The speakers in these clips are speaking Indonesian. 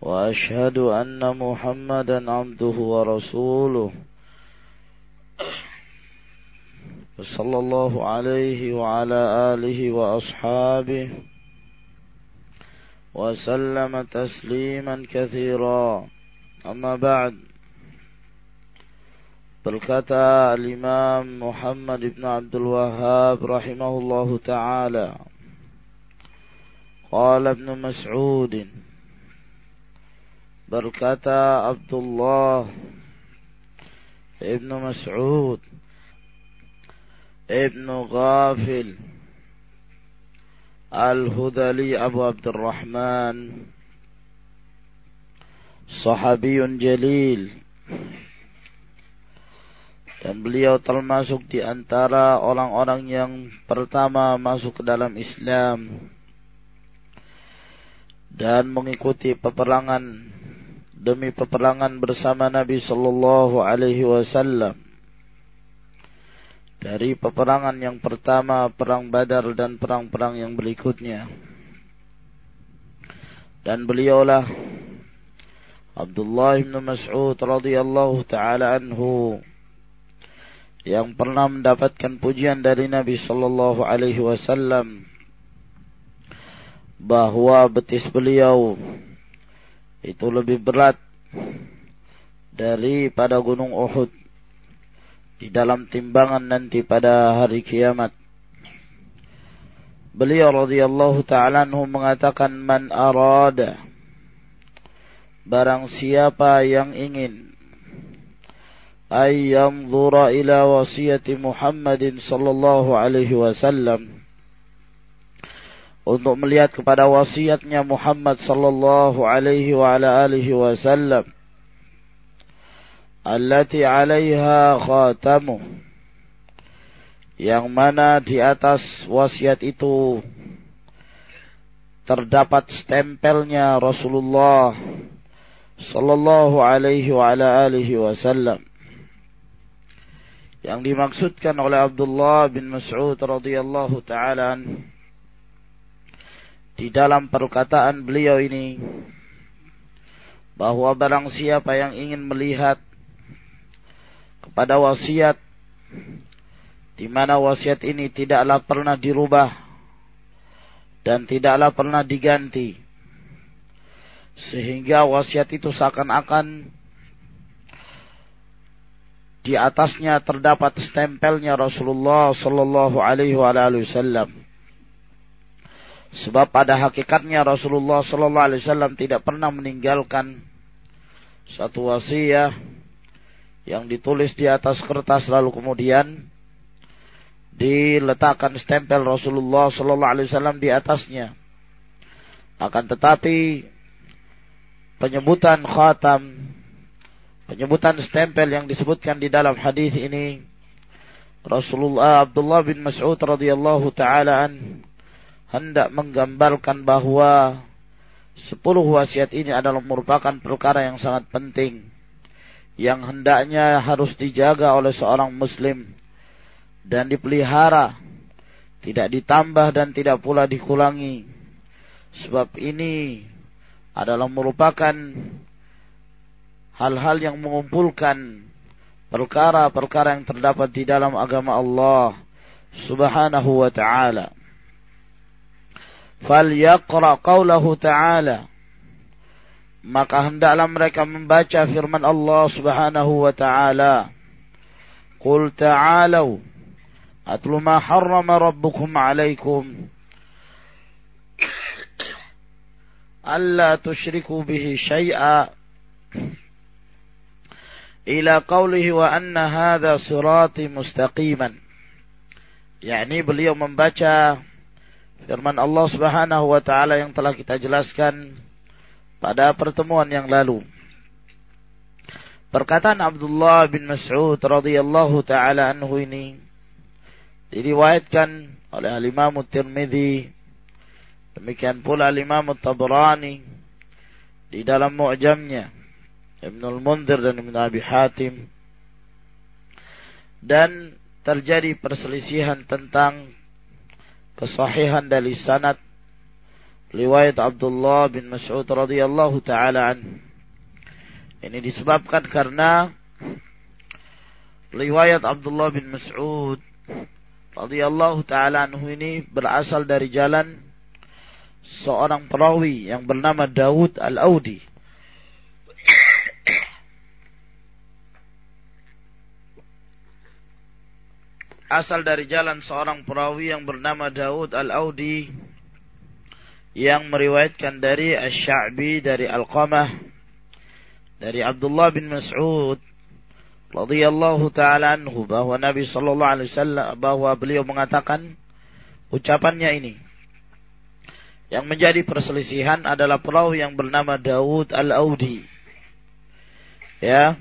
وأشهد أن محمدا عبده ورسوله. صلى الله عليه وعلى آله وأصحابه وسلم تسليما كثيرا. أما بعد berkata Imam Muhammad ibn Abdul Wahhab rahimahullahu taala قال ابن مسعود berkata Abdullah Ibn Mas'ud Ibn Ghafil Al-Hudali Abu Abdurrahman Sahabiyun Jalil. Dan beliau termasuk di antara orang-orang yang pertama masuk ke dalam Islam dan mengikuti peperangan demi peperangan bersama Nabi sallallahu alaihi wasallam. Dari peperangan yang pertama perang Badar dan perang-perang yang berikutnya. Dan beliaulah Abdullah bin Mas'ud radhiyallahu taala anhu yang pernah mendapatkan pujian dari Nabi sallallahu alaihi wasallam bahwa betis beliau itu lebih berat daripada gunung Uhud di dalam timbangan nanti pada hari kiamat. Beliau radhiyallahu taala anhu mengatakan man arada barang siapa yang ingin ay yanzura ila wasiyati Muhammadin sallallahu alaihi wasallam untuk melihat kepada wasiatnya Muhammad sallallahu alaihi wa ala alihi wasallam allati 'alaiha khatamu. Yang mana di atas wasiat itu terdapat stempelnya Rasulullah sallallahu alaihi wa ala alihi wasallam yang dimaksudkan oleh Abdullah bin Mas'ud radhiyallahu taala di dalam perkataan beliau ini bahwa barang siapa yang ingin melihat kepada wasiat di mana wasiat ini tidaklah pernah dirubah dan tidaklah pernah diganti sehingga wasiat itu seakan-akan di atasnya terdapat stempelnya Rasulullah sallallahu alaihi wasallam Sebab pada hakikatnya Rasulullah Sallallahu Alaihi Wasallam tidak pernah meninggalkan satu wasiat yang ditulis di atas kertas lalu kemudian diletakkan stempel Rasulullah Sallallahu Alaihi Wasallam di atasnya. Akan tetapi penyebutan khatam, penyebutan stempel yang disebutkan di dalam hadis ini Rasulullah Abdullah bin Mas'ud radhiyallahu taala an hendak menggambarkan bahwa sepuluh wasiat ini adalah merupakan perkara yang sangat penting yang hendaknya harus dijaga oleh seorang muslim dan dipelihara tidak ditambah dan tidak pula dikurangi sebab ini adalah merupakan hal-hal yang mengumpulkan perkara-perkara yang terdapat di dalam agama Allah Subhanahu wa taala falyaqra qawlahu ta'ala maka hendaklah mereka membaca firman Allah Subhanahu wa taala Qul ta'alu atlu ma harrama rabbukum 'alaykum alla tushriku bihi syai'a ila qawlihi wa anna hadha sirati mustaqiman yakni beliau membaca firman Allah Subhanahu wa taala yang telah kita jelaskan pada pertemuan yang lalu. Perkataan Abdullah bin Mas'ud radhiyallahu taala anhu ini diriwayatkan oleh Al-Imam Tirmidzi demikian pula Al-Imam Tabrani di dalam Mu'jamnya Ibnu Al-Munzir dan Ibnu Abi Hatim dan terjadi perselisihan tentang kesahihan dari sanad riwayat Abdullah bin Mas'ud radhiyallahu taala an. Ini disebabkan karena riwayat Abdullah bin Mas'ud radhiyallahu taala anhu ini berasal dari jalan seorang perawi yang bernama Daud Al-Audi. Asal dari jalan seorang perawi yang bernama Daud Al-Audi yang meriwayatkan dari Asy-Sya'bi dari Al-Qamah dari Abdullah bin Mas'ud radhiyallahu taala anhu bahwa Nabi sallallahu alaihi wasallam bahwa beliau mengatakan ucapannya ini. Yang menjadi perselisihan adalah perawi yang bernama Daud Al-Audi. Ya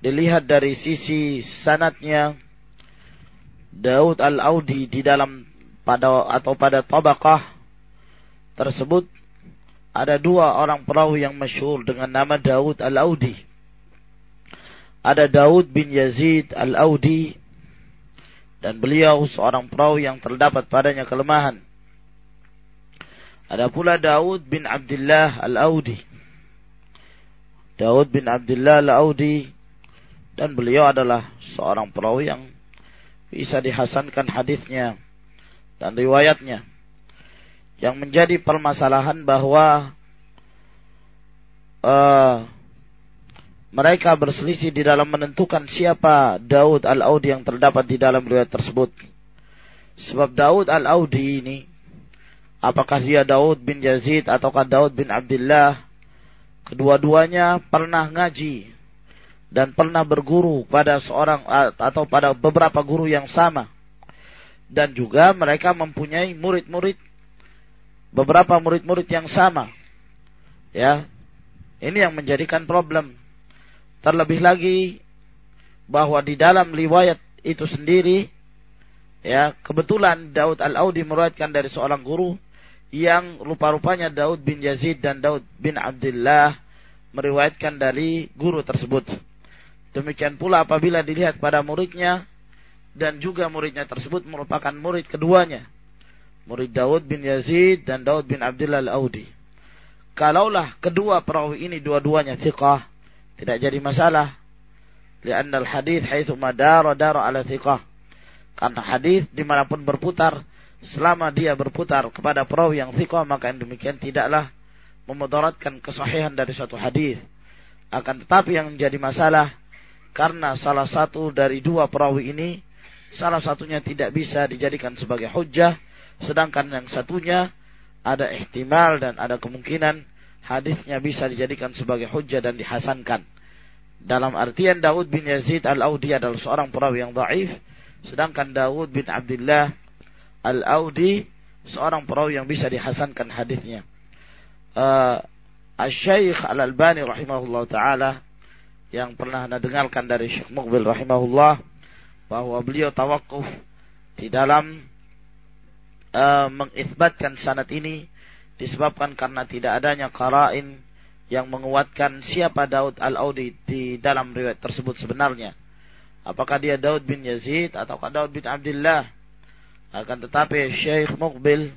dilihat dari sisi sanatnya Daud Al-Audi di dalam pada atau pada tabaqah tersebut ada dua orang perawi yang masyhur dengan nama Daud Al-Audi. Ada Daud bin Yazid Al-Audi dan beliau seorang perawi yang terdapat padanya kelemahan. Ada pula Daud bin Abdullah Al-Audi. Daud bin Abdullah Al-Audi dan beliau adalah seorang perawi yang bisa dihasankan hadisnya dan riwayatnya yang menjadi permasalahan bahwa uh, mereka berselisih di dalam menentukan siapa Daud Al-Audi yang terdapat di dalam riwayat tersebut. Sebab Daud Al-Audi ini, apakah dia Daud bin Yazid ataukah Daud bin Abdullah, kedua-duanya pernah ngaji dan pernah berguru pada seorang atau pada beberapa guru yang sama. Dan juga mereka mempunyai murid-murid beberapa murid-murid yang sama. Ya. Ini yang menjadikan problem. Terlebih lagi bahwa di dalam riwayat itu sendiri ya, kebetulan Daud Al-Audi meriwayatkan dari seorang guru yang rupa-rupanya Daud bin Yazid dan Daud bin Abdullah meriwayatkan dari guru tersebut. Demikian pula apabila dilihat pada muridnya dan juga muridnya tersebut merupakan murid keduanya murid Daud bin Yazid dan Daud bin Abdullah al-Audi. Kalaulah kedua perawi ini dua-duanya thiqah, tidak jadi masalah. Lianna al-hadith haithu madara dara ala thiqah. Karena hadis di mana pun berputar, selama dia berputar kepada perawi yang thiqah, maka yang demikian tidaklah memudaratkan kesahihan dari suatu hadis. Akan tetapi yang menjadi masalah, karena salah satu dari dua perawi ini, salah satunya tidak bisa dijadikan sebagai hujjah, Sedangkan yang satunya ada ihtimal dan ada kemungkinan hadisnya bisa dijadikan sebagai hujah dan dihasankan. Dalam artian Daud bin Yazid al-Audi adalah seorang perawi yang dhaif, sedangkan Daud bin Abdullah al-Audi seorang perawi yang bisa dihasankan hadisnya. Uh, Al-Syeikh Al-Albani rahimahullah taala yang pernah anda dengarkan dari Syekh Muqbil rahimahullah bahwa beliau tawakuf di dalam uh, mengisbatkan sanad ini disebabkan karena tidak adanya karain yang menguatkan siapa Daud al-Audi di dalam riwayat tersebut sebenarnya. Apakah dia Daud bin Yazid atau Daud bin Abdullah? Akan tetapi Syekh Muqbil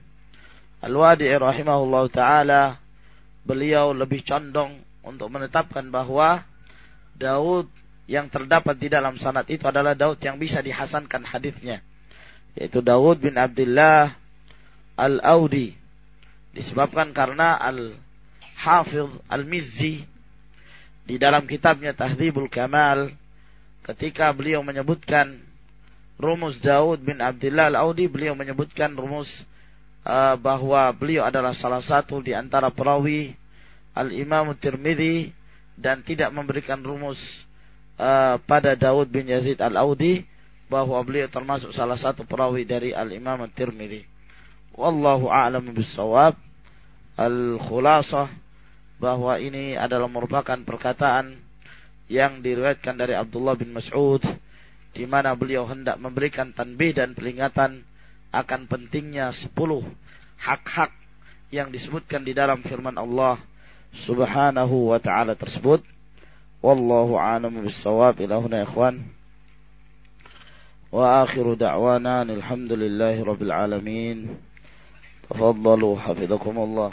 Al-Wadi'i rahimahullah ta'ala beliau lebih condong untuk menetapkan bahwa Daud yang terdapat di dalam sanad itu adalah Daud yang bisa dihasankan hadisnya. Yaitu Daud bin Abdullah Al-Audi. Disebabkan karena Al-Hafidh Al-Mizzi di dalam kitabnya Tahdhibul Kamal ketika beliau menyebutkan rumus Daud bin Abdullah Al-Audi beliau menyebutkan rumus uh, bahwa beliau adalah salah satu di antara perawi Al-Imam Tirmidzi dan tidak memberikan rumus uh, pada Daud bin Yazid Al-Audi bahwa beliau termasuk salah satu perawi dari Al-Imam Tirmidzi. Wallahu a'lam bisawab. Al-khulasah bahwa ini adalah merupakan perkataan yang diriwayatkan dari Abdullah bin Mas'ud di mana beliau hendak memberikan tanbih dan peringatan akan pentingnya sepuluh hak-hak yang disebutkan di dalam firman Allah Subhanahu wa taala tersebut. Wallahu a'lam bissawab ila huna ikhwan. Wa akhiru da'wana alhamdulillahi rabbil alamin. Tafaddalu hafizakumullah.